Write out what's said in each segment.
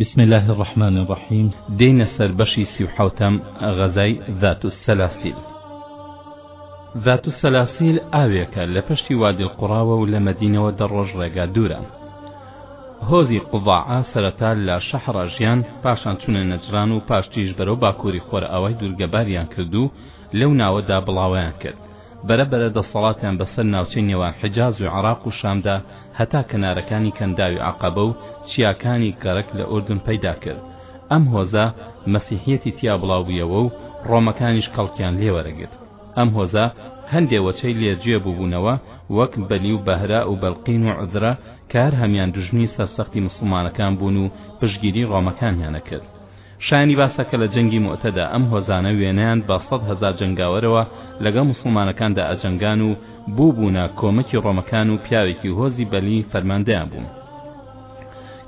بسم الله الرحمن الرحیم دێینە سەر بەشی سی و حەوتەم غەزای ذات السلاسیل ذات السلاسیل ئاوێکە لە پشتی وادی القڕاوە و لە مەدینەوە دە ڕۆژ ڕێگا دوورە هۆزی قوڤاعە سەرەتا لە شەحڕا ژیان پاشان چونە نەجران و پاشتیش بەرەو باکووری خۆرئاوای دوورگەباریان کرد و لەو ناوەدا بڵاوەیان کرد بەرە بەرە دەسەڵاتیان بەسەر ناوچەی نێوان حیجاز و عێراق و شامدا هەتا کەنارەکانی کەنداوی عەقەبە و چیاکانی گەرەک لە ئوردن پەیدا کرد ئەم هۆزە مەسیحیەتی تیا بڵاو بویەوە و ڕۆمەکانیش کەڵکیان لێ وەرەگرت ئەم هۆزە هەندێ وەچەی لێ جوێ بوبونەوە وەک بەلی و بەهرە و بەلقین و عذرە کە هەر هەمیان دوژمنی سەرسەختی مسوڵمانەکان بون و پشگیری ڕۆمەکانیان ئەکرد شایانی باسە کە لە جەنگی موئتەدا ئەم هۆزانە وێنەیان بە سەد هەزار جەنگاوەرەوە لەگەڵ موسڵمانەکاندا ئەجەنگان و بووبوونە کۆمەکی ڕۆمەکان و پیاوێکی هۆزی بەلی فەرماندەیان بوو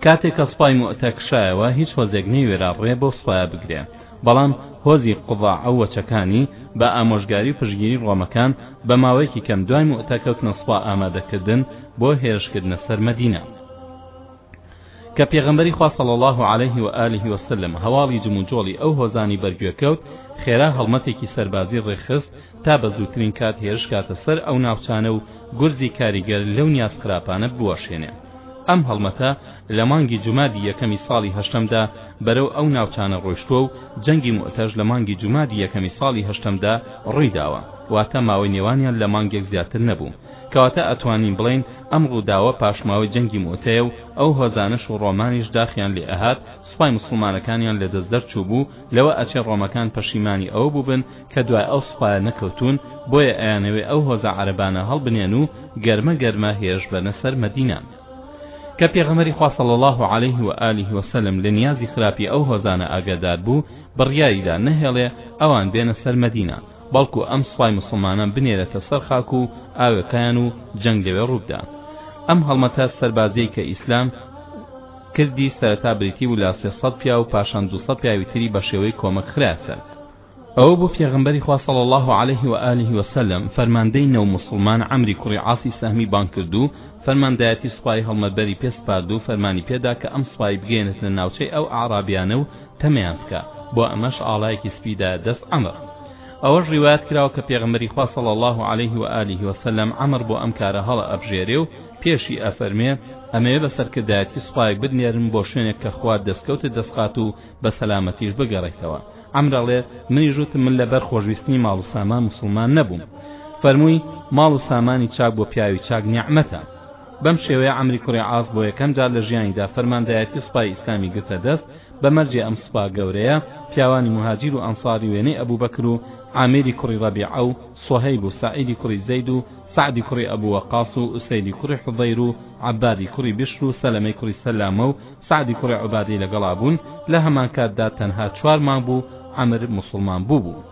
کاتێک کە سوپای موئتە کشایەوە هیچ هۆزێک نەیوێرا ڕێ بەو سوپایە بگرێ بەڵام هۆزی قوضاعە و وەچەکانی بە ئامۆژگاری و پشگیری ڕۆمەکان بە ماوەیەکی کەم دوای موئتە کەوتنە سوپا ئامادەکردن بۆ هێرشکردنە سەر مەدینە کە پێغەمبەری خوا صلی اللە علیه و آله و سلم هەواڵی جموجۆڵی ئەو هۆزانەی بەرگوێ کەوت خێرا هەڵمەتێکی سەربازی ڕێکخست تا بە زووترین کات هێرش کاتە سەر ئەو ناوچانە و گورزی کاریگەر لەو نیاز خراپانە بوەشێنێ ئەم هەڵمەتە لە مانگی جومادی یەکەمی ساڵی هەشتەمدا بەرەو ئەو ناوچانە ڕۆیشتووە و جەنگی موتەش لە مانگی جومادی یەکەمی ساڵی هەشتەمدا ڕوویداوە واتە ماوەی نێوانیان لە مانگێک زیاتر نەبوو کەواتە ئەتوانین بڵێین ئەم ڕووداوە پاشماوەی جەنگی موئتەیە و ئەو هۆزانەش و ڕۆمانیش داخیان لێ ئەهات سوپای موسڵمانەکانیان لە دەست دەرچووبوو لەوە ئەچێ ڕۆمەکان پەشیمانی ئەوە بووبن کە دوای ئەو سوپایە نەکەوتوون بۆیە ئەیانەوێ ئەو هۆزە عەرەبانە هەڵبنێن و گەرمە گەرمە هێرش بەنە سەر مەدینە کە پێغەمبەری خوا صلی اللە علیه و آله و سلم لە نیازی خراپی ئەو هۆزانە ئاگادار بوو بڕیاری دا نەهێڵێ ئەوان بێنە سەر مەدینە بەڵکو ئەم سوپای موسڵمانان بنێرێتە سەر خاک و ئاوێتەیان و جەنگ لەوێ ڕووبدا ئەم هەڵمەتە سەربازیەی کە ئیسلام کردی سەرەتا بریتی بوو لە سێ سەد پیاو پاشان دوو سەد پیاوی تری بە شێوەی کۆمەک خرایە سەر ئەوە بوو پێغەمبەری خوا صلی الله علیه و آله و سلم فەرماندەی نەو موسڵمان عەمری کوڕی عاسی سەهمی بانگ کرد و فەرماندایەتی سوپای هەڵمەتبەری پێ سپارد و فەرمانی پێدا کە ئەم سوپای بگەیەنێتە ناوچەی ئەو ئەعرابیانە و تەمیان بکە بۆ ئەمەش ئاڵایەکی سپی دا دەست عەمر ئەوەش ڕیوایەت کراوە کە پێغەمبەری خوا صلی الله علیه و آله و سلم عەمر بۆ ئەم کارە هەڵە ئەبژێرێ و پێشی ئەفەرمێ ئەمەوێ بە سەرکردایەتی سوپایەک بتنێرم بۆ شوێنێک کە خوا دەستکەوتت دەستخات و بە سەلامەتیش بگەڕێیتەوە عەمر ئەڵێ منیش وتم من لەبەر خۆشویستنی ماڵ و سامان موسڵمان نەبووم فەرمووی ماڵ و سامانی چاک بۆ پیاوی چاک نیعمەتە بەم شێوەیە عەمری کوڕی عاس بۆ یەکەم جار لە ژیانیدا فەرماندایەتی سوپای ئیسلامی گرتە دەست بە مەرجێ ئەم سوپا گەورەیە پیاوانی موهاجیر و ئەنساری وێنەی ئەبوبەکر و عامیری کوڕی ڕەبیعە و سوهەیب و سەعیدی کوڕی زەید و سەعدی کوڕی ئەبو وەقاس و ئوسەیدی کوڕی حوضەیر و عەبادی کوڕی بشر و سەلەمەی کوڕی سەلامە و سەعدی کوڕی عوبادەی لەگەڵا بوون لە هەمانکاتدا تەنها چوار مانگ بوو عەمر موسڵمان بووبوو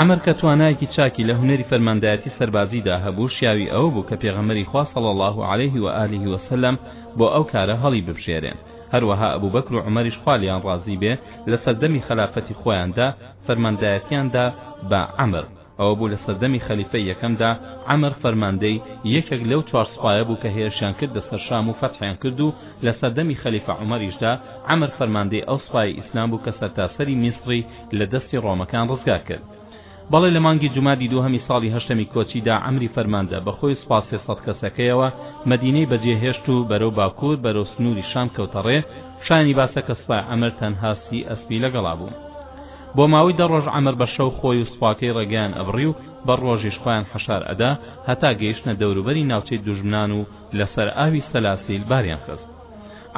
عەمر کە توانایەکی چاکی لە هونەری فەرماندایەتی سەربازیدا هەبوو شیاوی ئەوە بوو کە پێغەمبەری خوا صلی اللە علیه و آله و سلم بۆ ئەو کارە هەڵیببژێرێ هەروەها ئەبو بەکر و عومەریش خوا لێیان ڕازی بێ لە سەردەمی خەلافەتی خۆیاندا فەرماندایەتیاندا بە عەمر ئەوە بوو لە سەردەمی خەلیفەی یەکەمدا عەمر فەرماندەی یەکێک لەو چوار سوپایە بوو کە هێرشیان کردە سەر شام و فەتحیان کرد و لە سەردەمی خەلیفە عومەریشدا عەمر فەرماندەی ئەو سوپای ئیسلام بوو کە سەرتاسەری میسری لە دەستی ڕۆمەکان ڕزگار کرد. بەڵێ لە مانگی جومادی دووهەمی ساڵی هەشتەمی کۆچی دا عەمری فەرماندە بە خۆی و سوپا سێ سەد کەسەکەیەوە مەدینەی بەجێ هێشت و بەرەو باکوور بەرەو سنووری شام کەوتە ڕێ، شایانی باسە کە سوپای عەمر تەنها سی ئەسپی لەگەڵا بوو. بۆ ماوەی دە ڕۆژ عەمر بە شەو خۆی و سوپاکەی ڕێگەیان ئەبڕی و بە ڕۆژیش خۆیان حەشار ئەدا هەتا گەیشتنە دەوروبەری ناوچەی دوژمنان و لەسەر ئاوی سەلاسیل باریان خست.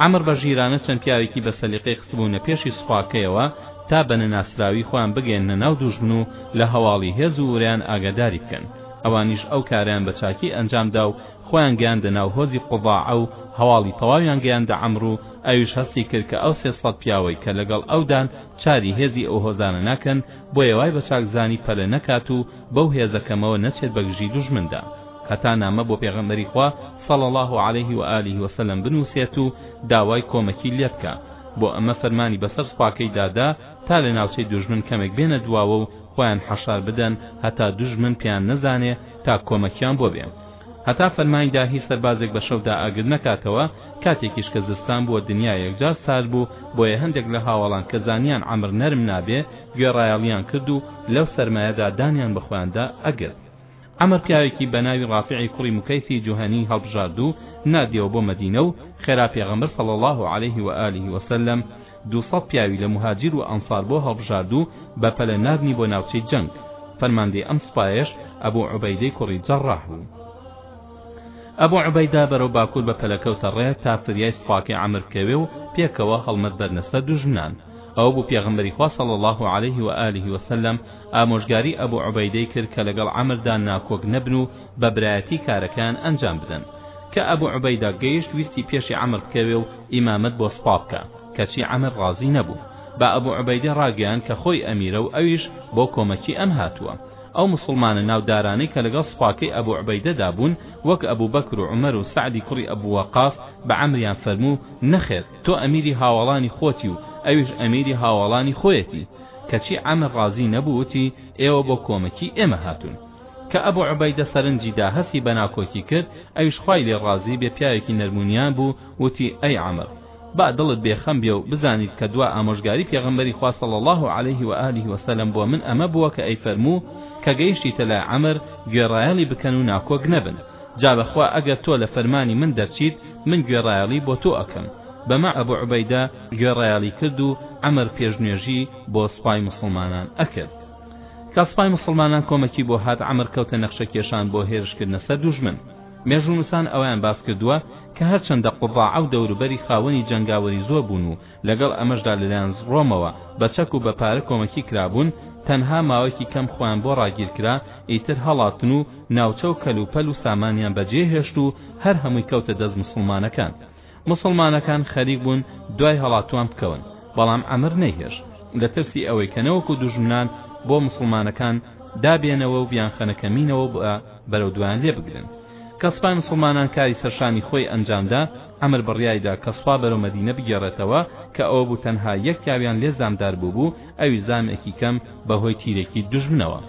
عەمر بە ژیرانە چەند پیاوێکی بە سەلیقەی خستبوونە پێشی سوپاکەیەوە تا بە نەناسراوی خۆیان بگەیەننە ناو دووژمن و لە هەواڵی هێز و ورەیان ئاگاداری بکەن ئەوانیش ئەو کارەیان بە چاکی ئەنجام دا و خۆیان گەیاندە ناو هۆزی قوضاعە و هەواڵی تەواویان گەیاندە عەمر و ئەویش هەستی کرد کە ئەو سێ سەد پیاوەی کە لەگەڵ ئەودان چاری هێزی ئەو هۆزانە ناکەن بۆیە وای بە چاک زانی پەلە نەکات و بەو هێزە کەمەوە نەچێت بەگژی دوژمندا هەتا نامە بۆ پێغەمبەری خوا صلی اللە علیه و آله و سلم بنووسێت و داوای کۆمەکی لێبکا بۆ ئەمە فەرمانی بەسەر سوپاکەیدا دا تا لە ناوچەی دوژمن کەمێک بێنە دواوە و خۆیان حەشار بدەن هەتا دوژمن پێیان نەزانێ تا کۆمەکیان بۆ بێ هەتا فەرمانی دا هیچ سەربازێک بە شەودا ئاگر نەکاتەوە کاتێکیش کە زستان بووە دنیا یەکجار سارد بوو بۆیە هەندێک لە هاوەڵان کە زانیان عەمر نەرم نابێ گوێڕایەڵیان کرد و لەو سەرمایەدا دانیان بە خۆیاندا ئەگرت عەمر پیاوێکی بەناوی ڕافعی کوڕی مکەیثی جوهەنی هەڵبژارد و ناردیەوە بۆ مەدینە و خێرا پێغەمبەر صلی اللە علیه و آله وسلم دوو سەد پیاوی لە مهاجر و ئەنصار بۆ هەڵبژارد و بە پەلە ناردنی بۆ ناوچەی جەنگ فەرماندەی ئەم سوپایەش ئەبو عوبەیدەی کوڕی جەڕاح بوو ئەبو عوبەیدە بەرەو باکور بە پەلە کەوتە ڕێ تا فریای سوپاکەی عەمر بکەوێ و پێکەوە هەڵمەت بەرنە سەر دوژمنان. ئەوە بوو پێغەمبەری خوا صلی اللە علیه و آله و سلم ئامۆژگاری ئەبو عوبەیدەی کرد کە لەگەڵ عەمردا ناکۆک نەبن و بە برایەتی کارەکەیان ئەنجام بدەن. کە ئەبو عوبەیدە گەیشت ویستی پێشی عەمر بکەوێ و ئیمامەت بۆ سوپا بکا، کەچی عەمر ڕازی نەبوو. بە ئەبو عوبەیدەی ڕاگەیاند کە خۆی ئەمیرە و ئەویش بۆ کۆمەکی ئەم هاتووە. ئەو موسڵمانە ناودارانەی کە لەگەڵ سوپاکەی ئەبو عوبەیدەدا بوون، وەک ئەبو بەکر و عومەر و سەعدی کوڕی ئەبو وەقاس، بە عەمریان فەرموو، نەخێر، تۆ ئەمیری هاوەڵانی خۆتی و ئەویش ئەمیری هاوەڵانی خۆیەتی. کەچی عەمر ڕازی نەبوو، وتی، ئێوە بۆ کۆمەکی ئێمە هاتوون. کە ئەبو عوبەیدە سەرنجی دا هەستی بە ناکۆکی کرد، ئەویش خوای لێ ڕازی بێ پیاوێکی نەرمونیان بوو، وتی، ئەی عەمر! با دڵت بێ خەم بێ و بزانیت کە دوا ئامۆژگاری پێغەمبەری خوا صلی اللە علیه و آله و سلم بۆ من ئەمە بووە کە ئەیفەرموو کە گەیشتیتە لای عەمر گوێڕایەڵی بکەن و ناکۆک نەبن جا بەخوا ئەگەر تۆ لە فەرمانی من دەرچیت من گوێڕایەڵی بۆ تۆ ئەکەم بەمە ئەبو عوبەیدە گوێڕایەڵی کرد و عەمر پێشنوێژی بۆ سوپای موسڵمانان ئەکرد کە سوپای موسڵمانان کۆمەکی بۆ هات عەمر کەوتە نەخشە کێشان بۆ هێرشکردنە سەر دوژمن مێژوونووسان ئەوەیان باس کردووە کە هەرچەندە قوڕاعە و دەوروبەری خاوەنی جەنگاوەری زۆر بوون و لەگەڵ ئەمەشدا لەلایەن ڕۆمەوە بە چەک و بە پارە کۆمەکی کرابوون تەنها ماوەیەکی کەم خۆیان بۆ ڕاگیر کرا ئیتر هەڵاتن و ناوچە و کەلوپەل و سامانیان بەجێهێشت و هەر هەمووی کەوتە دەست موسڵمانەکان موسڵمانەکان خەریک بوون دوای هەڵاتوان بکەون، بەڵام عەمر نەیهێشت، لە ترسی ئەوەی کە نەوەکو دوژمنان بۆ موسڵمانەکان دا بێنەوە و بیانخەنە کەمینەوە و بەرەو دوایان لێ بگرن. کە سوپای موسڵمانان کاری سەرشانی خۆی ئەنجام دا، عەمر بڕیای دا کە سوپا بەرەو مەدینە بگێڕێتەوە، کە ئەوە بوو تەنها یەک پیاویان لێ زامدار بووبوو، ئەویش زامێکی کەم بە هۆی تیرێکی دوژمنەوە.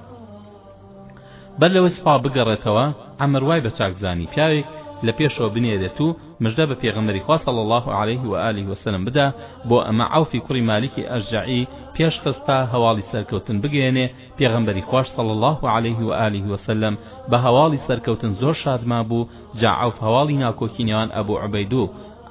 بەر لەوەی سوپا بگەڕێتەوە عەمر وای بە چاک زانی پیاوێک لە پێشەوە بنێرێت و مژدە بە پێغەمبەری خوا صلی اللە علیه و آله و سلم بدا بۆ ئەمە عەوفی کوڕی مالیکی ئەشجەعی پێش خست تا هەواڵی سەرکەوتن بگەیەنێ پێغەمبەری خواش صلی اللە علیه و آله و سلم بە هەواڵی سەرکەوتن زۆر شادمان بوو جا عەوف هەواڵی ناکۆکی نێوان ئەبو عوبەید و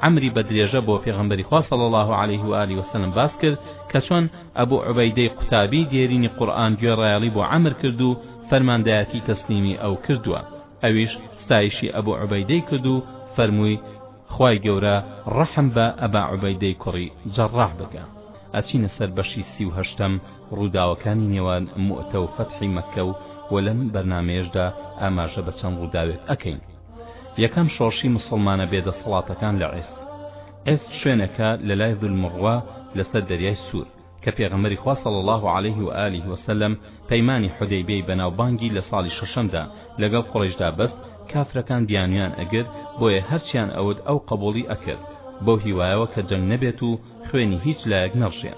عەمری بە درێژە بۆ پێغەمبەری خوا صلی اللە علیه و آله و سلم باس کرد کە چۆن ئەبو عوبەیدەی قوتابی دێرینی قورئان گوێڕایەڵی بۆ عەمر کرد و فەرماندایەتی تەسلیمی ئەو کردووە ئەویش ستایشی ئەبو عوبەیدەی کرد و فەرمووی خوای گەورە ڕەحم بە ئەبا عوبەیدەی کوڕی جەڕاح بکە ئەچینە سەر بەشی سی و هەشتەم ڕووداوەکانی نێوان موئتە و فەتحی مەککە و و لەم بەرنامەیەشدا ئاماژە بە چەند ڕووداوێک ئەکەین یەکەم شۆڕشی موسڵمانە بێ دەسەڵاتەکان لە عێست، عێست شوێنێکە لە لای ذو المروە لە سەر دەریای سوور، کە پێغەمبەری خوا صلی اللە علیه و آله و سلم پەیمانی حودەیبیەی بەناوبانگی لە ساڵی شەشەمدا لەگەڵ قوڕەیشدا بەست، کافرەکان بیانویان ئەگرت بۆیە هەرچیان ئەوت ئەو قەبوڵی ئەکرد بەو هیوایەوە کە جەنگ نەبێت و خوێنی هیچ لایەک نەڕشێ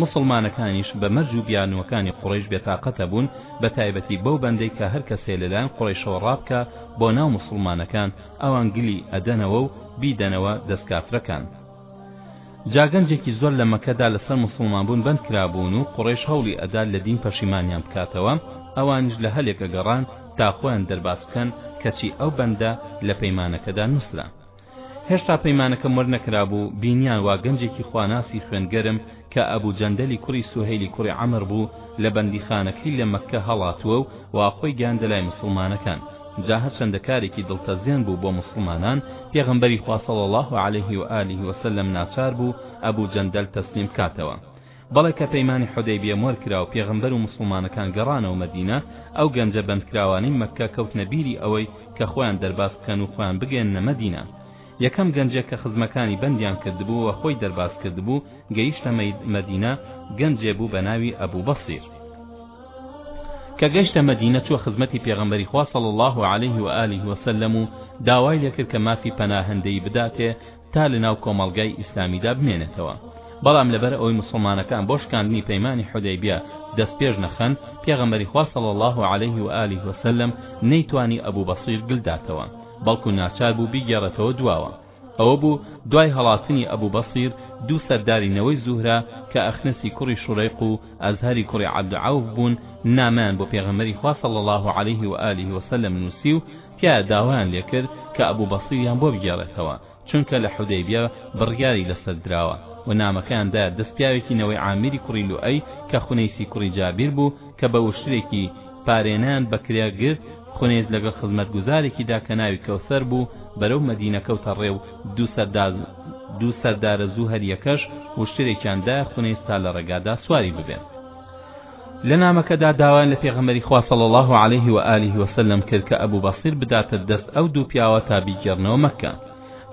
موسڵمانەکانیش بە مەرج و بیانووەکانی قوڕەیش بێتاقەتە بوون بە تایبەتی بەو بەندەی کە هەر کەسێ لەلایەن قوڕەیشەوە ڕابکا بۆ ناو موسڵمانەکان ئەوان گلی ئەدەنەوە و بیدەنەوە دەست کافرەکان جا گەنجێکی زۆر لە مەکەدا لەسەر موسڵمان بوون بەند کرابوون و قوڕەیش هەوڵی ئەدا لە دین پەشیمانیان بکاتەوە ئەوانیش لە هەلێک ئەگەڕان تا خۆیان دەرباز بکەن کەچی ئەو بەندە لە پەیمانەکەدا نووسرا هێشتا پەیمانەکەم وەرنەکرابوو، بینیان وا گەنجێکی خواناسی خوێنگەرم کە ئەبو جەندەلی کوڕی سوهەیلی کوڕی عەمر بوو لە بەندیخانەکەی لە مەککە هەڵاتووە و وا خۆی گەیاندە لای موسڵمانەکان، جا هەرچەندە کارێکی دڵتەزێن بوو بۆ موسڵمانان، پێغەمبەری خوا صلی اللە علیه و آله و سلم ناچار بوو ئەبو جەندەل تەسلیم بکاتەوە. بەڵێ کە پەیمانی حودەیبیە مۆر کرا و پێغەمبەر و موسڵمانەکان گەڕانەوە مەدینە ئەو گەنجە بەندکراوانەی مەککە کەوتنە بیری ئەوەی کە خۆیان دەرباز بکەن و خۆیان بگەیەننە مەدینە یەکەم گەنجێک کە خزمەکانی بەندیان کردبوو و خۆی دەرباز کردبوو گەیشتە مەدینە گەنجێ بوو بە ناوی ئەبوو بەسیر کە گەشتە مەدینە چوە خزمەتی پێغەمبەری خوا صلی الله علیه و آله وسلم و داوای لێکرد کە مافی پەناهەندەی بداتێ تا لەناو کۆمەڵگای ئیسلامیدا بمێنێتەوە بەڵام لەبەر ئەوەی موسڵمانەکان بۆ شکاندنی پەیمانی حودەیبیە دەست پێش نەخەن پێغەمبەری خوا صلی الله علیه و آله و سلم نەیتوانی ئەبو بەصیر گل داتەوە بەڵکو ناچار بوو بیگێڕێتەوە دواوە ئەوە بوو دوای هەڵاتنی ئەبو بەصیر دوو سەرداری نەوەی زوهرە کە ئەخنەسی کوڕی شوڕیق و ئەزهەری کوڕی عەبد عەوف بوون نامەیان بۆ پێغەمبەری خوا صلی الله علیه و آله و سلم نووسی و تیایە داوایان لێکرد کە ئەبو بەسیریان بۆ بگێڕێتەوە چونکە لە حودەیبیە بڕیاری لەسەر دراوە و نامەکەیان دایە دەست پیاوێکی نەوەی عامیری کوڕی لوئەی کە خونەیسی کوڕی جابیر بوو کە بە وشترێکی پارێنان بە کرێ گرت خونەیس لەگەڵ خزمەتگوزارێکیدا کە ناوی کەوسەر بوو بەرەو مەدینە کەوتە ڕێ و دوو سەرداز دوو سەردارە زوو هەریەکەش وشترێکیان دایە خونەیس تا لە ڕێگادا سواری ببێن لە نامەکەدا داوایان لە پێغەمبەری خوا صلی الله علیه و آله و سلم کرد کە ئەبو بەصیر بداتە دەست ئەو دوو پیاوە تا بیگێڕنەوە مەککە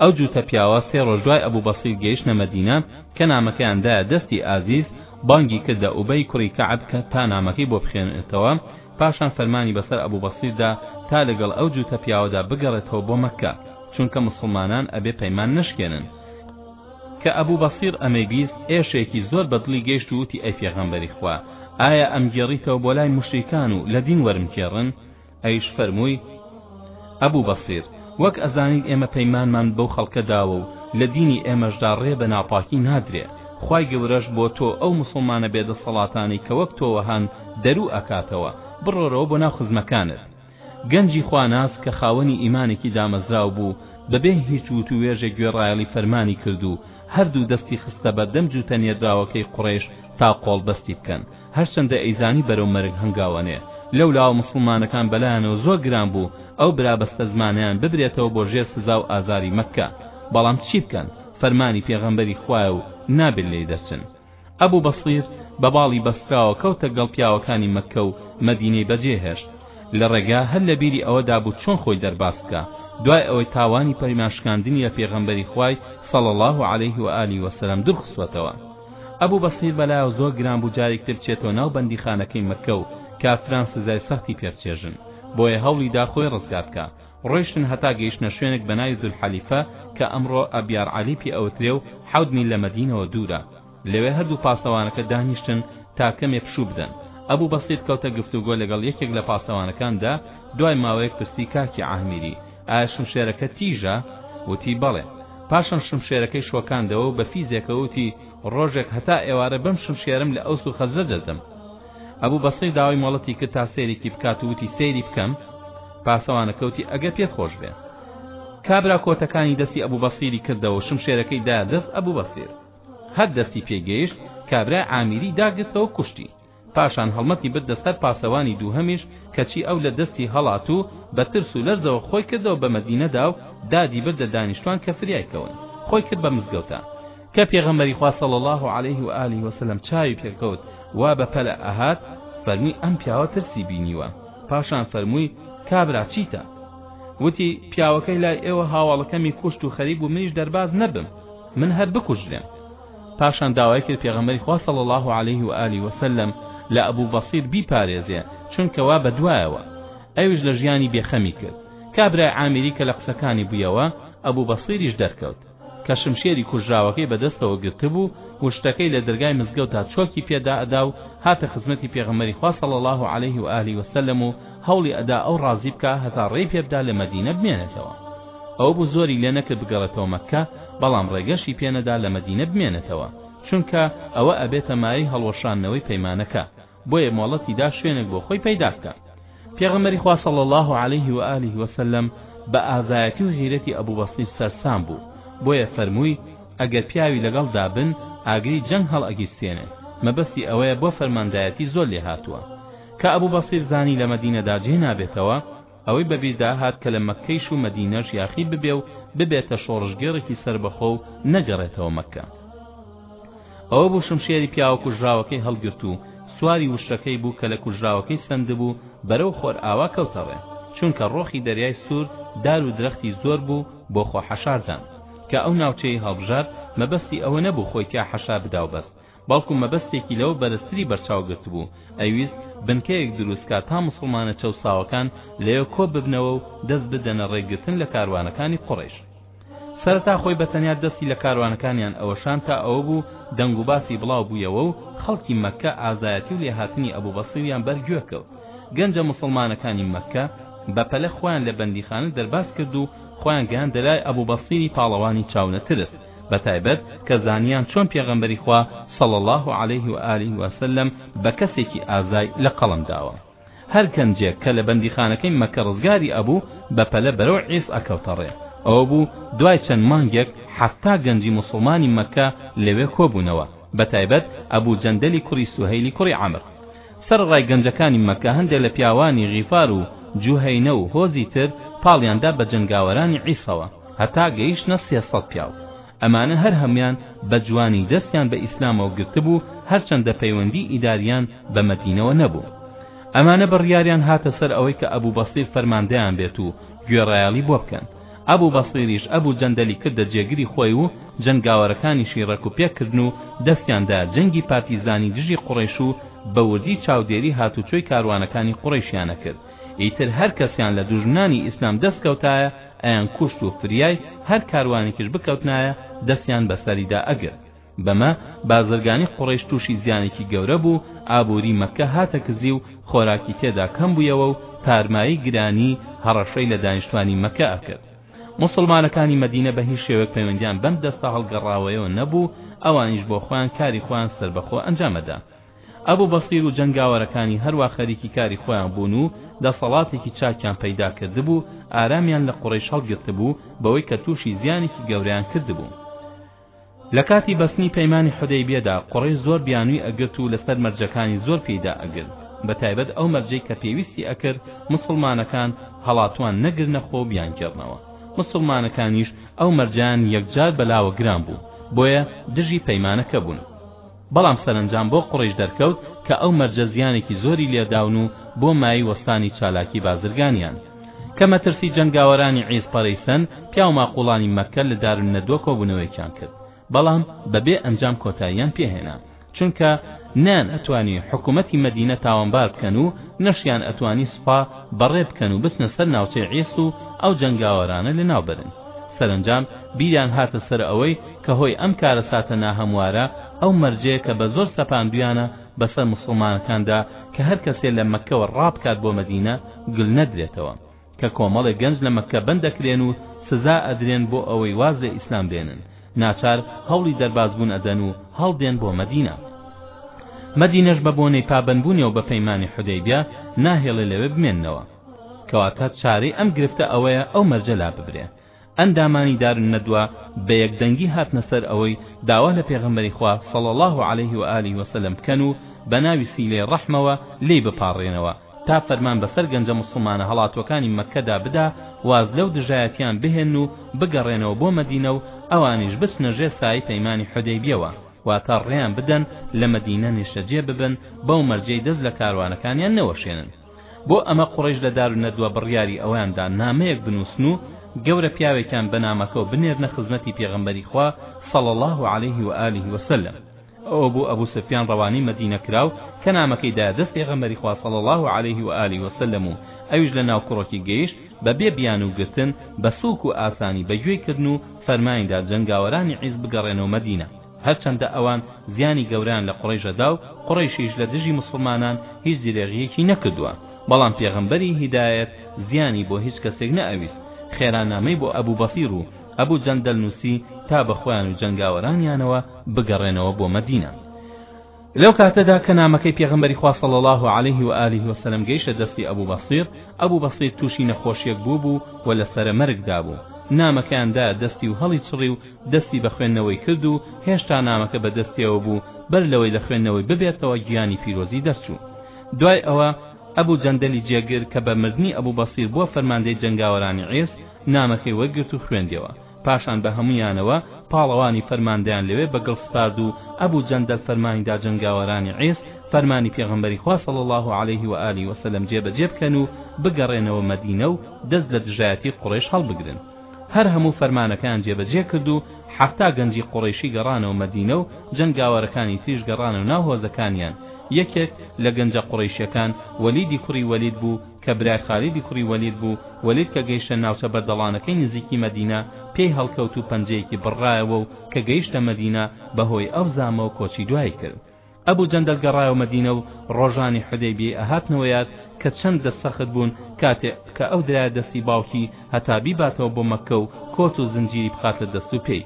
ئەو جووتە پیاوە سێ ڕۆژ دوای ئەبو بەصیر گەیشتە مەدینە کە نامەکەیان دایە دەستی ئازیز بانگی کردە ئوبەی کوڕی کەعب کە تا نامەکەی بۆ بخێنێتەوە پاشان فەرمانی بەسەر ئەبو بەصیردا تا لەگەڵ ئەو جووتە پیاوەدا بگەڕێتەوە بۆ مەککە چونکە مسلمانان ئەبێ پەیمان نەشکێنن کە ئەبو بەسیر ئەمەی بیست ئێشێکی زۆر بە دڵی گەیشت و وتی ئەی پێغەمبەری خوا ئایا ئەمگێڕیتەوە بۆ لای موشریکان و لە دین وەرمکێڕن ئەویش فەرمووی ئەبو بەسیر وەک ئەزانیت ئێمە پەیمانمان بەو خەڵکە داوە و لە دینی ئێمەشدا ڕێ بە ناپاکی نادرێ خوای گەورەش بۆ تۆ ئەو مسڵمانە بێدەسەڵاتانەی کە وەک تۆوە هەن دەرو ئەکاتەوە بڕۆرەوە بۆ ناو خزمەکانت گەنجی خواناس کە خاوەنی ئیمانێکی دامەزراو بوو بەبێ هیچ وتووێژێک گوێڕایەڵی فەرمانی کرد و هەردوو دەستی خستە بەردەم جووتە نێردراوەکەی قوڕەیش تا قۆڵبەستی بکەن هەرچەندە ئەیزانی بەرەو مەرگ هەنگاوەنێ لەولاوە موسڵمانەکان بەلایانەوە زۆر گران بوو ئەو برا بەستەزمانەیان ببرێتەوە بۆ ژێر سزا و ئازاری مەککە بەڵام چی بکەن فەرمانی پێغەمبەری خوایە و نابێت لێی دەرچن ئەبو بەسیر بە باڵی بەستراوە کەوتە گەڵ پیاوەکانی مەککە و مەدینەی بەجێ هێشت لە ڕێگا هەر لە بیری ئەوە دابوو چۆن خۆی دەرباز بکا دوای ئەوەی تاوانی پەیمان شکاندنی لە پێغەمبەری خوای صلی اللە علیه و آله و سلم دور خستوەتەوە ئەبو بەسیر بەلایەوە زۆر گران بوو جارێک تر بچێتەوە ناو بەندیخانەکەی مەککە و کافران سزای سەختی پێ بچێژن بۆیە هەوڵی دا خۆی ڕزگار بکا ڕۆیشتن هەتا گەیشتنە شوێنێک بە ناوی زولحەلیفە کە ئەمڕۆ ئەبیار عەلی پێ ئەوترێ و حەوت میل لە مەدینەوە دوورە. لەوێ هەردوو پاسەوانەکە دانیشتن تا کەمێ پشوو بدەن. ئەبو بەسیط کەوتە گفتوگۆ لەگەڵ یەکێک لە پاسەوانەکاندا، دوای ماوەیەک پرسی کاکی عاهمیری، ئایا شمشێرەکەت تیژە؟ وتی بەڵێ. پاشان شمشێرەکەی شۆکاندەوە و بە فیزێکە وتی، ڕۆژێک هەتا ئێوارە بەم شمشێرەم لە ئەوس و خەزرەج ئەدەم. ئەبوو بەسری داوای مۆڵەتی کرد تا سەیرێکی بکات و وتی سەیری بکەم پاسەوانەکە وتی ئەگەر پێت خۆش بێ کابرا کۆتەکانی دەستی ئەبوو بەسیری کردەوە شمشێرەکەی دا دەست ئەبوو بەسیر هەر دەستی پێگەیشت کابرا ئامیری داگرتەوە کوشتی پاشان هەڵمەتی بردە سەر پاسەوانی دووهەمیش کەچی ئەو لە دەستی هەڵات و بە ترس و لەرزەوە خۆی کردەوە بە مەدینەدا و دادی بردە دانیشتوان کە فریای کەون خۆی کرد بە مزگەوتە کە پێغەمبەری خوا صلی اللە علیه و آله و سلم چاوی پێکەوت وا بە پەلە ئەهات فەرمووی ئەم پیاوە ترسی بینیوە پاشان فەرمووی کابرا چیتە وتی پیاوەکەی لای ئێوە هاواڵەکەمی کوشت و خەریک بوو منیش دەرباز نەبم من هەر بکوژرێم پاشان داوای کرد پێغەمبەری خوا صلی الله علیه و آله و سلم لە ئەبو بەسیر بیپارێزێ چونکە وا بەدوایەوە ئەویش لە ژیانی بێخەمی کرد کابرای عامیری کە لە قسەکانی بوویەوە ئەبو بەسیریش دەرکەوت کە شمشێری کوژراوەکەی بە دەستەوە گرتبوو و شتەکەی لە دەرگای مزگەوتا چۆکی پێ دا ئەدا و هاتە خزمەتی پێغەمبەری خوا صلی اللە علیه و آله وسلم و هەوڵی ئەدا ئەو ڕازی بکا هەتا ڕێی پێ بدا لە مەدینە بمێنێتەوە ئەوە بوو زۆری لێ نەکرد بگەڕێتەوە مەککە بەڵام ڕێگەشی پێ نەدا لە مەدینە بمێنێتەوە چونکە ئەوە ئەبێتە مایەی هەڵوەشاندنەوەی پەیمانەکە بۆیە مۆڵەتی دا شوێنێک بۆ خۆی پەیدا بکات پێغەمبەری خوا صلی الله علیه و آله و سلم بە ئازایەتی و غیرەتی ئەبو بەسیر سەرسام بوو بۆیە فەرمووی ئەگەر پیاوی لەگەڵدا بن ئاگری جەنگ هەڵئەگیرسێنێ مەبەستی ئەوەیە بۆ فەرماندایەتی زۆر لێهاتووە کە ئەبو بەسیر زانی لە مەدینەدا جێ نابێتەوە ئەوەی بە بیردا هات کە لە مەککەیش و مەدینەش یاخی ببێ و ببێتە شۆڕشگێڕێکی سەربەخۆ و نەگەڕێتەوە مەککە ئەوە بوو شمشێری پیاوە کوژراوەکەی هەڵگرت و سواری وشەکەی بوو کە لە کوژراوەکەی سندبوو بەرەو خۆرئاوا کەوتە ڕێ چونکە ڕۆخی دەریای سوور دار و درەختی زۆر بوو بۆ خۆ حەشاردان کە ئەو ناوچەی هەڵبژارد مەبەستی ئەوە نەبوو خۆی تیا حەشا بدا و بەس بەڵکو مەبەستێکی لەوە بەرزتری بەرچاو گرتبوو، ئەیویست بنکەیەک دروستکات تا موسڵمانە چەوساوەکان لەوێ کۆببنەوە و دەست بدەنە ڕێگرتن لە کاروانەکانی قوڕەیش. سەرەتا خۆی بە تەنیا دەستی لە کاروانەکانیان ئەوەشاند تا ئەوە بوو دەنگوباسی بڵاو بوویەوە و خەڵکی مەککە ئازایەتی و لێهاتنی ئەبو بەسیریان بەر گوێ کەوت. گەنجە موسڵمانەکانی مەککە بە پەلە خۆیان لە بەندیخانە دەرباز کرد و خۆیان گەیاندە لای ئەبو بەسیری پاڵەوانی چاونەترس. بەتایبەت کە زانیان چۆن پێغەمبەری خوا صلی اللە علیه و آله و سلم بە کەسێکی ئازای لە قەڵەم داوە هەر گەنجێک کە لە بەندیخانەکەی مەککە ڕزگاری ئەبوو بەپەلە بەرەو عیس ئەکەوتە ڕێ ئەوە بوو دوای چەند مانگێک حەفتا گەنجی موسڵمانی مەککە لەوێ کۆبوونەوە بەتایبەت ئەبوو جەندەلی کوڕی سوهەیلی کوڕی عەمر سەرەڕای گەنجەکانی مەککە هەندێک لە پیاوانی غیفار و جوهەینە و هۆزی تر پاڵیاندا بە جەنگاوەرانی عیسەوە هەتا گەیشتنە سێ سەد پیاو ئەمانە هەر هەموان بە جوانی دەستیان بە ئیسلامەوە گرتبوو هەرچەندە پەیوەندی ئیداریان بە مەدینەوە نەبوو ئەمانە بڕیاریان هاتە سەر ئەوەی کە ئەبو بەسیر فەرماندەیان بێت و گوێڕایەڵی بۆ بکەن ئەبو بەسیریش ئەبو جەندەلی کردە جێگری خۆی و جەنگاوەرەکانیشی ڕێکوپێک کردن و دەستیاندا جەنگی پارتیزانی دژی قوڕەیش و بە وردی چاودێری هاتوچۆی کاروانەکانی قوڕەیشیانە کرد ئیتر هەر کەسیان لە دوژمنانی ئیسلام دەست کەوتایە ئەیان کوشت و فریای هەر کاروانێکیش بکەوتنایە دەستیان بەسەریدا ئەگرت، بەمە بازرگانی قوڕەیش تووشی زیانێکی گەورە بوو، ئابووری مەککە هاتە کزی و خۆراکی تێدا کەم بوویەوە و تارمایی گرانی هەڕەشەی لە دانیشتوانی مەککە ئەکرد. موسڵمانەکانی مەدینە بە هیچ شێوەیەک پەیوەندیان بەم دەستە هەڵگەڕاوەیەوە نەبوو، ئەوانیش بۆ خۆیان کاری خۆیان سەربەخۆ ئەنجام ئەدان، ئەبو بەسیر و جەنگاوەرەکانی هەروا خەریکی کاری خۆیان بوون و دەسەڵاتێکی چاکیان پەیدا کردبوو، ئارامیان لە قوڕەیش هەڵگرتبوو بەوەی کە تووشی زیانێکی گەورەیان کردبوو. لە کاتی بەستنی پەیمانی حودەیبیەدا قوڕەیش زۆر بیانووی ئەگرت و لەسەر مەرجەکانی زۆر پێی دا ئەگرت، بە تایبەت ئەو مەرجەی کە پێویستی ئەکرد موسڵمانەکان هەڵاتوان نەگرنە خۆ و بیانگێڕنەوە، موسڵمانەکانیش ئەو مەرجەیان یەکجار بەلاوە گران بوو، بۆیە دژی پەیمانەکە بوون. بەڵام سەرەنجام بۆ قوڕەیش دەرکەوت کە ئەو مەرجە زیانێکی زۆری لێداون و بۆ مایەی وەستانی چالاکی بازرگانیان کە مەترسی جەنگاوەرانی عیز پەرەیسەن پیاو ماقوڵانی مەککە لە دارالنەدوە کۆبونەوەیەکیان کرد بەڵام بەبێ ئەنجام کۆتاییان پێهێنا چونکە نەیان ئەتوانی حکومەتی مەدینە تاوانبار بکەن و نەشیان ئەتوانی سوپا بەڕێ بکەن و بچنە سەر ناوچەی عیس و ئەو جەنگاوەرانە لەناوبەرن سەرەنجام بیریان هاتە سەر ئەوەی کە هۆی ئەم کارەساتە ناهەموارە ئەو مەرجەیە کە بە زۆر سەپاندویانە بەسەر موسڵمانەکاندا کە هەر کەسێ لە مەککەوە ڕابکات بۆ مەدینە گل نەدرێتەوە کە کۆمەڵێ گەنج لە مەککە بەند دەکرێن و سزا ئەدرێن بۆ ئەوەی واز لە ئیسلام بێنن ناچار هەوڵی دەربازبوون ئەدەن و هەڵدێن بۆ مەدینە مەدینەش بە بۆنەی پابەندبوونیەوە بە پەیمانی حودەیبیە ناهێڵێ لەوێ بمێننەوە کەواتە چارەی ئەم گرفتە ئەوەیە ئەو مەرجە لاببرێ ئەندامانی دارالندوە بە یەکدەنگی هاتنە سەر ئەوەی داوا لە پێغەمبەری خوا صلی اللە علیه و آله و سلم بکەن و بە ناوی سیلەی ڕەحمەوە لێی بپاڕێنەوە تا فەرمان بەسەر گەنجە موسڵمانە هەڵاتووەکانی مەککەدا بدا واز لەو دژایەتیان بهێنن و بگەڕێنەوە بۆ مەدینە و ئەوانیش بچنە ژێر سایەی پەیمانی حودەیبیەوە واتە ڕێیان بدەن لە مەدینە نیشتەجێ ببن بەو مەرجەی دەست لە کاروانەکانیان نەوەشێنن بۆ ئەمە قوڕەیش لە دار و نەدوە بڕیاری ئەوەیان دا نامەیەک بنووسن و گەورە پیاوێکیان بە نامەکەوە بنێرنە خزمەتی پێغەمبەری خوا صلی الله علیه و آله و سلم ئەوە بوو ئەبو سفیان ڕەوانەی مەدینە کرا و کە نامەکەی دایە دەست پێغەمبەری خوا صلی الله علیه و آله و سلم و ئەویش لە ناو کوڕەکی گەیشت بە بێ بیان و گرتن بە سوک و ئاسانی بە گوێی کردن و فەرمانیدا جەنگاوەرانی عیز بگەڕێنەوە مەدینە هەرچەندە ئەوان زیانی گەورەیان لە قوڕەیشە دا و قوڕەیشیش لە دژی موسڵمانان هیچ درێغییەکی نەکردووە بەڵام پێغەمبەری هیدایەت زیانی بۆ هیچ کەسێک نەئەویست خێرا نامەی بۆ ئەبو بەسیر و ئەبو جەندەل نووسی تا بە خۆیان و جەنگاوەرانیانەوە بگەڕێنەوە بۆ مەدینە لەو کاتەدا کە نامەکەی پێغەمبەری خوا صلی الله علیه و آله و سلم گەیشتە دەستی ئەبو بەصیر ئەبو بەصیر تووشی نەخۆشیەک بووبوو و لە سەرە مەرگدا بوو نامەکەیان دا دەستی و هەڵی چڕی و دەستی بە خوێندنەوەی کرد و هێشتا نامەکە بە دەستیەوە بوو بەر لەوەی لە خوێندنەوەی ببێتەوە گیانی پیرۆزی دەرچوو دوای ئەوە ئەبوو جەندەلی جێگر کە بە مردنی ئەبوو بەسیر بووە فەرماندەی جەنگاوەرانی عێس نامەکەی وەرگرت و خوێندەوە پاشان بە هەموویانەوە پاڵەوانی فەرماندەیان لەوێ بە گڵ سپارد و ئەبو جەندەل فەرمانی دا جەنگاوەرانی عیس فەرمانی پێغەمبەری خوا صلی اللە علیه و آله و سلم جێبەجێ بکەن و بگەڕێنەوە مەدینە و دەست لە دژایەتی قوڕەیش هەڵبگرن هەر هەموو فەرمانەکەیان جێبەجێ کرد و حەفتا گەنجی قوڕەیشی گەڕانەوە مەدینە و جەنگاوەرەکانی تریش گەڕانەوە ناو هۆزەکانیان یەکێک لە گەنجە قوڕەیشیەکان وەلیدی کوڕی وەلید بوو کە برای خالیدی کوڕی وەلید بوو، وەلید کە گەیشتە ناوچە بەردەڵانەکەی نزیکی مەدینە، پێی هەڵکەوت و پەنجەیەکی بڕایەوە و کە گەیشتە مەدینە، بە هۆی ئەو زامەوە کۆچی دوایی کرد. ئەبو جەندەل گەڕایەوە مەدینە و ڕۆژانی حودەیبیەی ئەهاتنەوە یاد، کە چەند دە سەخت بوون، کاتێ، کە ئەو درایە دەستی باوکی، هەتا بیباتەوە بۆ مەککە و کۆت و زنجیری بخاتە دەست و پێی.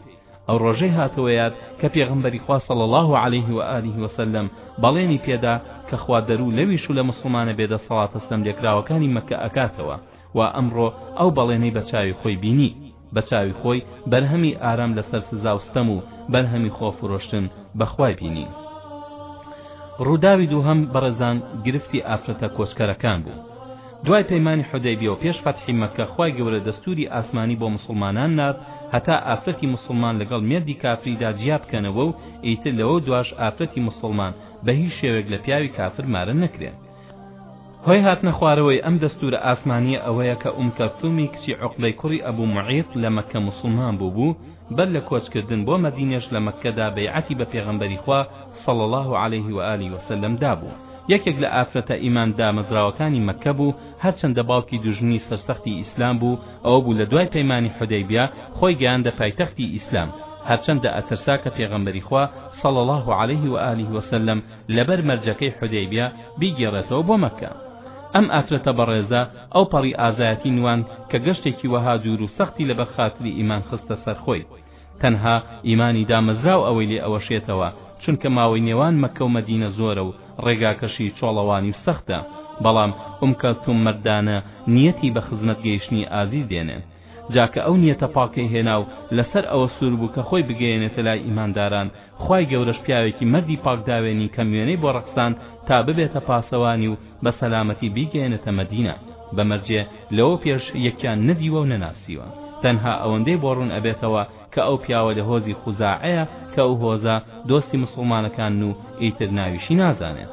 ئەو ڕۆژەی هاتەوە یاد کە پێغەمبەری خوا صلی اللە علیه و آله و سلم بەڵێنی پێدا کە خوا دەرو لەویش و لە موسڵمانە بێ دەسەڵاتە ستەم لێکراوەکانی مەککە ئەکاتەوە وا ئەمڕۆ ئەو بەڵێنەی بە چاوی خۆی بینی بە چاوی خۆی بەرهەمی ئارام لەسەر سزا و ستەم و بەرهەمی خۆ فرۆشتن بە خوای بینی ڕووداوی دووهەم بەڕێزان گرفتی ئافرەتە کۆچکەرەکان بوو دوای پەیمانی حودەیبیە و پێش فەتحی مەککە خوای گەورە دەستوری ئاسمانی بۆ موسڵمانان نارد هەتا ئافرەتی موسڵمان لەگەڵ مێردی کافریدا جیا بکەنەوە و ئیتر لەوە دواش ئافرەتی موسڵمان بە هیچ شێوەیەک لە پیاوی کافر مارە نەکرێن هۆی هاتنە خوارەوەی ئەم دەستورە ئاسمانیە ئەوەیە کە ئوم کەلثومی کچی عوقبەی کوڕی ئەبو معیط لە مەککە موسڵمان بوو بوو بەر لە کۆچ کردن بۆ مەدینەش لە مەککەدا بەیعەتی بە پێغەمبەری خوا صلی اللە علیه و آله و سلم دابوو یەکێک لە ئافرەتە ئیمان دامەزراوەکانی مەککە بوو هەرچەندە باوکی دوژمنی سەرسەختی ئیسلام بوو ئەوە بوو لە دوای پەیمانی حودەیبیە خۆی گەیاندە پایتەختی ئیسلام هەرچەندە ئەترسا کە پێغەمبەری خوا صلی اللە علیه و آله و سلم لەبەر مەرجەکەی حودەیبیە بیگێڕێتەوە بۆ مەککە ئەم ئافرەتە بەڕێزە ئەوپەڕی ئازایەتی نواند کە گەشتێکی وەها دوور و سەختی لەبەر خاتری ئیمان خستە سەر خۆی، تەنها ئیمانی دامەزراو ئەوەی لێ ئەوەشێتەوە، چونکە ماوەی نێوان مەککە و مەدینە زۆرە و ڕێگاکەشی چۆڵەوانی و سەختە، بەڵام ئوم کەلثوم مەردانە نیەتی بە خزمەت گەیشتنی ئازیز دێنێ. جا کە ئەو نیەتە پاکەی هێنا و لەسەر ئەوە سوور بوو کە خۆی بگەیەنێتە لای ئیمانداران، خوای گەورەش پیاوێکی مەردی پاکداوێنی کەم وێنەی بۆ ڕەخساند تا ببێتە پاسەوانی و بە سەلامەتی بیگەیەنێتە مەدینە، بەمەرجێ لەوە پێش یەکیان نەدیوە و نەناسیوە، تەنها ئەوەندەی بۆ ڕوون ئەبێتەوە، کە ئەو پیاوە لە هۆزی خوزاعەیە کە ئو هۆزە دۆستی موسڵمانەکانن و ئیتر ناویشی نازانێ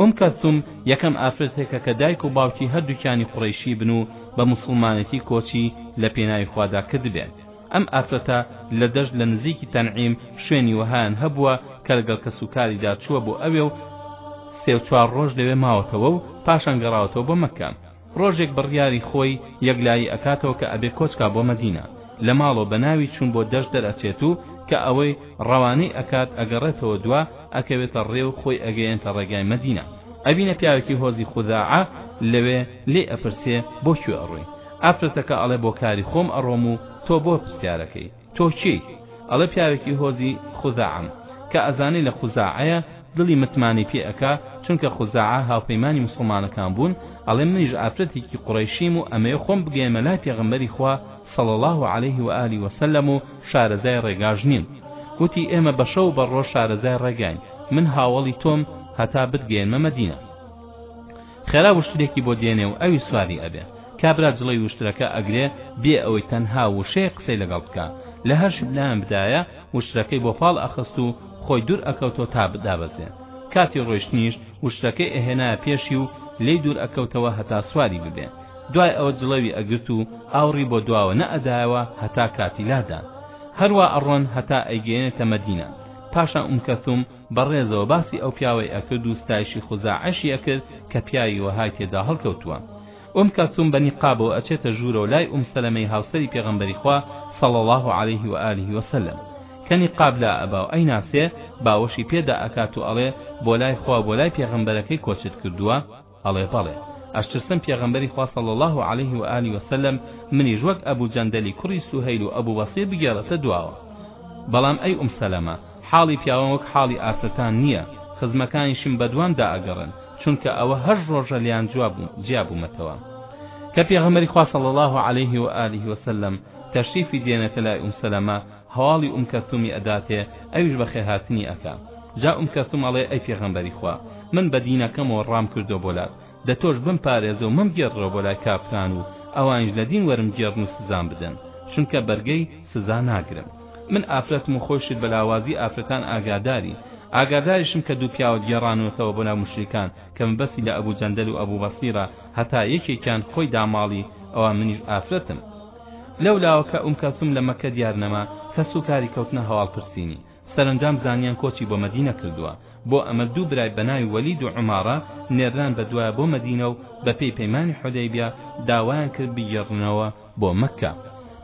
ئوم کەلسوم یەکەم ئافرەتێکە کە دایک و باوکی هەردووکیانی قوڕەیشی بن و بە موسڵمانێتی کۆچی لە پێناوی خوادا کردبێ ئەم ئافرەتە لە دەشت لە نزیکی تەنعیم شوێنی وەهایان هەبووە کە لەگەڵ کەسوکاریدا چووە بۆ ئەوێ و سێ چوار ڕۆژ لەوێ ماوەتەوە و پاشان گەڕاوەتەوە بۆ مەککە ڕۆژێک بڕیاری خۆی یەکلایی ئەکاتەوە کە ئەبێ کۆچکا بۆ مەدینە لە ماڵۆ بەناوی چوون بۆ دەشت دەرئەچێت و کە ئەوەی ڕەوانەی ئەکات ئەگەڕێتەوە دوا ئەکەوێتە ڕێ و خۆی ئەگەیەنتە ڕێگای مەدینە ئەبینە پیاوێکی هۆزی خوزاعە لەوێ لێی ئەپرسێ بۆ کوێ ئەڕۆی ئافرەتەکە ئەڵێ بۆ کاری خۆم ئەڕۆم و تۆ بۆ پرسیارەکەی تۆ کێی؟ ئەڵێ پیاوێکی هۆزی خوزاعەم، کە ئەزانێ لە خوزاعەیە، دڵی متمانەی پێ ئەکا، چونکە خوزاعە هاوپەیمانی موسڵمانەکان بوون، ئەڵێ منیش ئافرەتێکی قوڕەیشیم و ئەمەوێ خۆم بگەیەنمە لای پێغەمبەری خوا صلی اللە علیه و آله و سلم و شارەزای ڕێگاش نیم. وتی ئێمە بە شەو و بە ڕۆژ شارەزای ڕێگاین، من هاوەڵی تۆم هەتا بتگەیەنمە مەدینە. خێرا وشترێکی بۆ دێنێ و ئەوی سواری ئەبێ. کابرا جڵەی وشترەکە ئەگرێ بێ ئەوەی تەنها وشەیەک قسەی لەگەڵ بکا. لە هەر شبلایان بدایە وشترەکەی بۆ پاڵ ئەخست و خۆی دوور ئەکەوتەوە تا دابەزێ. کاتی ڕۆیشتنیش وشترەکەی ئەهێنایە پێشی و لێی دوور ئەکەوتەوە هەتا سواری ببێ. دوای ئەوە جڵەوی ئەگرت و ئاوڕی بۆ دواوە نەئەدایەوە هەتا کاتی لادان. هەروا ئەڕۆن هەتا ئەیگەیەنێتە مەدینە. پاشان ئوم کەلثوم بە ڕێزەوە باسی ئەو پیاوەی ئەکرد و ستایشی خوزاعەشی ئەکرد کە پیاوی وەهای تێدا هەڵکەوتووە ئوم کەلسوم بە نیقابەوە ئەچێتە ژوورەوە لای ئوم سەلەمەی هاوسەری پێغەمبەری خوا صلی اللە علیه و آله و سلم کە نیقاب لا ئەبا و ئەیناسێ باوەشی پێدا ئەکات و ئەڵێ بۆ لای خوا بۆ لای پێغەمبەرەکەی کۆچت کردووە ئەڵێ بەڵێ ئەشترسم پێغەمبەری خوا صلی اللە علیه و آله و سلم منیش وەک ئەبو جەندەلی کوڕی سوهەیل و ئەبو بەصیر بگێڕێتە دواوە بەڵام ئەی ئوم سەلەمە حاڵی پیاوان وەک حاڵی ئافرەتان نییە خزمەکانیشم بەدوام دا ئەگەڕێن چونکە ئەوە هەشت ڕۆژە لێیان جیا بوومەتەوە کە پێغەمبەری خوا صلی اللە علیه و آله و سلم تەشریفی دێنێتە لای ئوم سەلەمە هەواڵی ئوم کەلثومی ئەداتێ ئەویش بەخێر هاتنی ئەکا جا ئوم کەلثوم ئەڵێ ئەی پێغەمبەری خوا من بە دینەکەمەوە ڕام کردوە بۆ لات دە تۆش بم پارێزە و مەم گێڕرەوە بۆ لای کافران و ئەوانیش لە دین وەرم گێڕن و سزام بدەن چونکە بەرگەی سزا ناگرم من ئافرەتم و خۆشت بە لاوازی ئافرەتان ئاگاداری ئاگاداریشم کە دوو پیاوت گێڕانوەتەوە بۆ لای موشریکان کە مەبەستی لە ئەبو جەندەل و ئەبو بەسیرە هەتا یەکێکیان خۆی داماڵی ئەوا منیش ئافرەتم لەو لاوە کە ئوم کەلسوم لە مەککە دیار نەما کەس و کاری کەوتنە هەواڵ پرسینی، سەرەنجام زانیان کۆچی بۆ مەدینە کردووە، بۆ ئەمە دوو برای بە ناوی وەلید و عومارە نێرران بە دوایە بۆ مەدینە و بە پێی پەیمانی حودەیبیە داوایان کرد بیگێڕنەوە بۆ مەککە،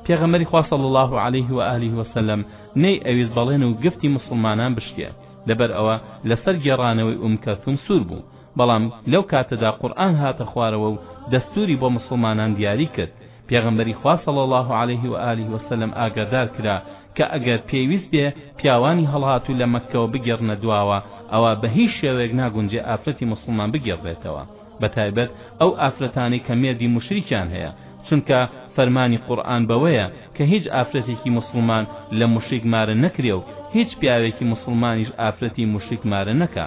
پێغەمبەری خوا صلی اللە علیه و آله و سلم نەی ئەویست بەڵێن و گفتی موسڵمانان بشکێ، لەبەر ئەوە لە سەر گێڕانەوەی ئوم کەلثوم سوور بوو، بەڵام لەو کاتەدا قورئان هاتە خوارەوە و دەستووری بۆ موسڵمانان دیاری کرد، پێغەمبەری خوا صلی اللە علیه و آله و سلم ئاگادار کرا کە ئەگەر پێویست بێ پیاوانی هەڵهاتوو لە مەککەوە بگەڕنە دواوە ئەوا بە هیچ شێوەیەک ناگونجێ ئافرەتی موسڵمان بگێڕرێتەوە بەتایبەت ئەو ئافرەتانەی کە مێردی موشریکیان هەیە چونکە فەرمانی قورئان بەوەیە کە هیچ ئافرەتێکی موسڵمان لە موشریک مارە نەکرێ و هیچ پیاوێکی موسڵمانیش ئافرەتی موشریک مارە نەکا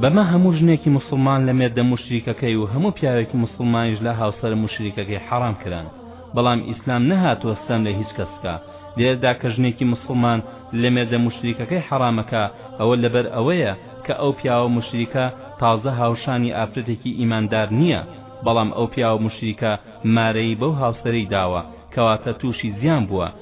بەمە هەموو ژنێکی موسڵمان لە مێردە موشریکەکەی و هەموو پیاوێکی موسڵمانیش لە هاوسەرە موشریکەکەی حەڕام کران بەڵام ئیسلام نەهاتووە ستەم لە هیچ کەس بکا لێرەدا کە ژنێکی موسڵمان لە مێردە موشریکەکەی حەڕام ئەکا ئەوە لەبەر ئەوەیە کە ئەو پیاوە موشریکە تازە هاوشانی ئافرەتێکی ئیماندار نییە بەڵام ئەو پیاوە موشریکە مارەیی بەو هاوسەرەی داوە کەواتە تووشی زیان بووە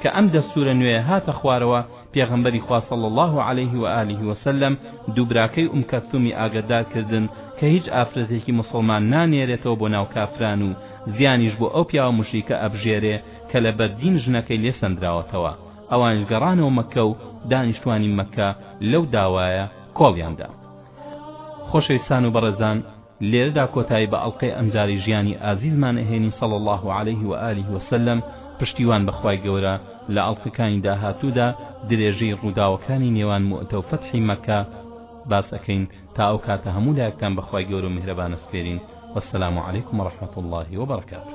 کە ئەم دەستورە نوێیە هاتە خوارەوە پێغەمبەری خوا صلی اللە علیه و آله و سلم دوبراکەی ئوم کەلثومی ئاگەدار کردن کە هیچ ئافرەتێکی موسڵمان نانێرێتەوە بۆ ناو کافران و زیانیش بۆ ئەو پیاوە موشریکە ئەبژێرێ کە لەبەر دین ژنەکەی لێ سەندراوەتەوە ئەوانیش گەڕانەوە مەککە و دانیشتوانی مەککە لەو داوایە کۆڵیاندا خۆشەویستان و بەڕێزان لێرەدا کۆتایی بە ئەڵقەی ئەمجارەی ژیانی ئازیزمان ئەهێنین صلی اللە علیه و آله و سلم پشتیوان بە خوای گەورە لە ئەڵقەکانی داهاتوودا درێژەی ڕووداوەکانی نێوان موئتە و فەتحی مەککە باس ئەکەین تا ئەو کاتە هەموو لایەکتان بە خوای گەورە و میهرەبان ئەسپێرین والسلام علیکم ورحمة اللە وبرکاته